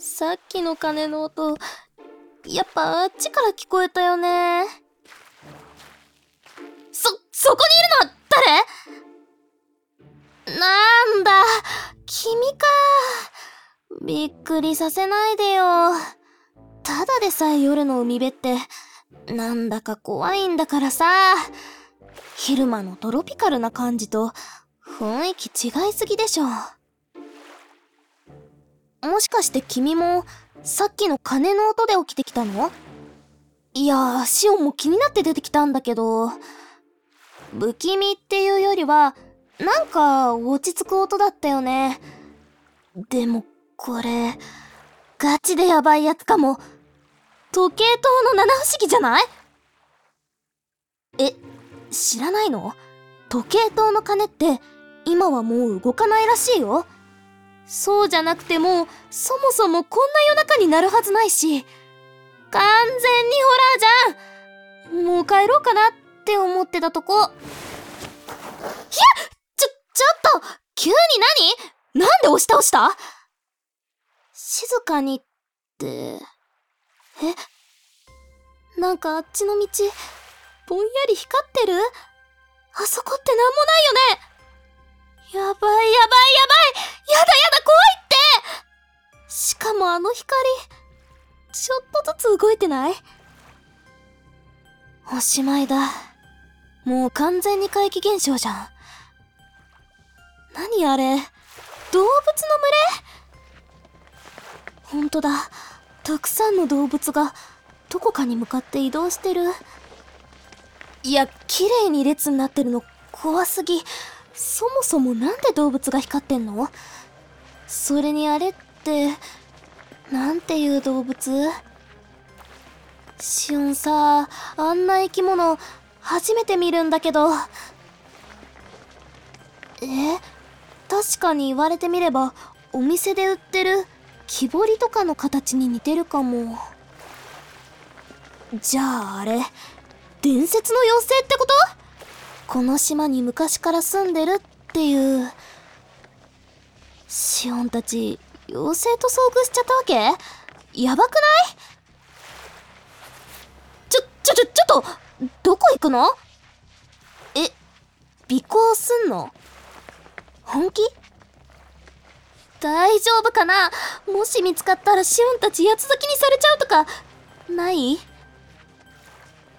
さっきの鐘の音、やっぱあっちから聞こえたよね。そ、そこにいるのは誰？なんだ、君か。びっくりさせないでよ。ただでさえ夜の海辺って、なんだか怖いんだからさ。昼間のトロピカルな感じと、雰囲気違いすぎでしょ。もしかして君も、さっきの鐘の音で起きてきたの？いや、シオンも気になって出てきたんだけど、不気味っていうよりは、なんか落ち着く音だったよね。でも、これ、ガチでやばいやつかも。時計塔の七不思議じゃない？え、知らないの？時計塔の鐘って今はもう動かないらしいよ。そうじゃなくても、そもそもこんな夜中になるはずないし、完全にホラーじゃん。もう帰ろうかなって思ってたとこ。いやちょ、ちょっと急に何？なんで押し倒した？静かにって、え？なんかあっちの道、ぼんやり光ってる？あそこってなんもないよね。動いてない？おしまいだ。もう完全に怪奇現象じゃん。何あれ？動物の群れ？ほんとだ。たくさんの動物がどこかに向かって移動してる。いや、綺麗に列になってるの怖すぎ。そもそもなんで動物が光ってんの？それにあれって、なんていう動物？シオンさ、あんな生き物、初めて見るんだけど。え？確かに言われてみれば、お店で売ってる木彫りとかの形に似てるかも。じゃああれ、伝説の妖精ってこと？この島に昔から住んでるっていう。シオンたち、妖精と遭遇しちゃったわけ？やばくない？ちょ、ちょ、ちょ、っと、どこ行くの？え、尾行すんの？本気？大丈夫かな？もし見つかったらシオンたち八つ咲きにされちゃうとか、ない？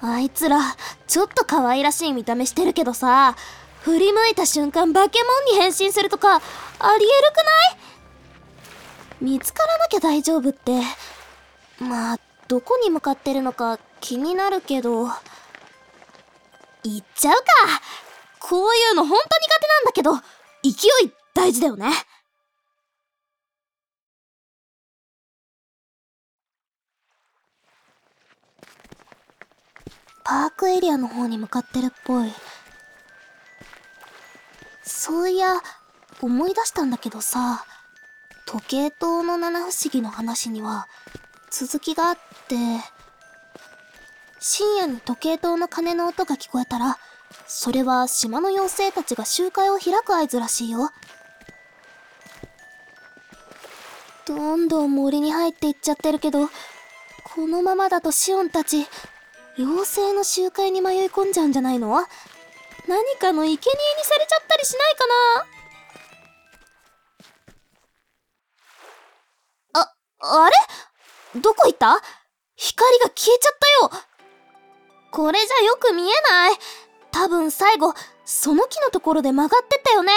あいつら、ちょっと可愛らしい見た目してるけどさ、振り向いた瞬間化け物に変身するとか、ありえるくない？見つからなきゃ大丈夫って。まあ、どこに向かってるのか気になるけど。行っちゃうかこういうのほんと苦手なんだけど、勢い大事だよね。パークエリアの方に向かってるっぽい。そういや、思い出したんだけどさ、時計塔の七不思議の話には、続きがあって、深夜に時計塔の鐘の音が聞こえたら、それは島の妖精たちが集会を開く合図らしいよ。どんどん森に入っていっちゃってるけど、このままだとシオンたち、妖精の集会に迷い込んじゃうんじゃないの？何かの生贄にされちゃったりしないかな？あ、あれ？どこ行った？光が消えちゃったよ！これじゃよく見えない。多分最後、その木のところで曲がってったよね。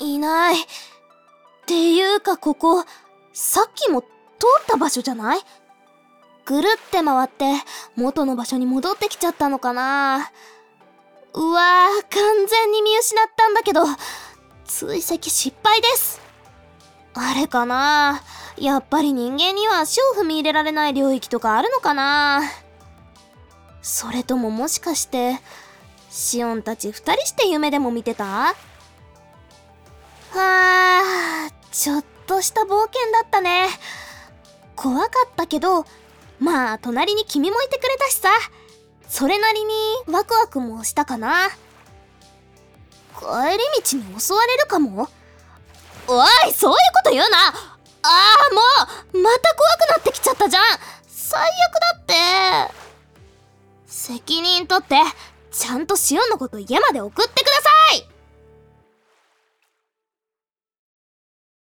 いない。っていうかここ、さっきも通った場所じゃない？ぐるって回って、元の場所に戻ってきちゃったのかな。うわぁ、完全に見失ったんだけど、追跡失敗です。あれかな？やっぱり人間には足を踏み入れられない領域とかあるのかな？それとももしかして、シオンたち二人して夢でも見てた？はあ、ちょっとした冒険だったね。怖かったけど、まあ、隣に君もいてくれたしさ。それなりにワクワクもしたかな。帰り道に襲われるかもおいそういうこと言うなああもうまた怖くなってきちゃったじゃん。最悪だって。責任取ってちゃんとシオンのこと家まで送ってくだ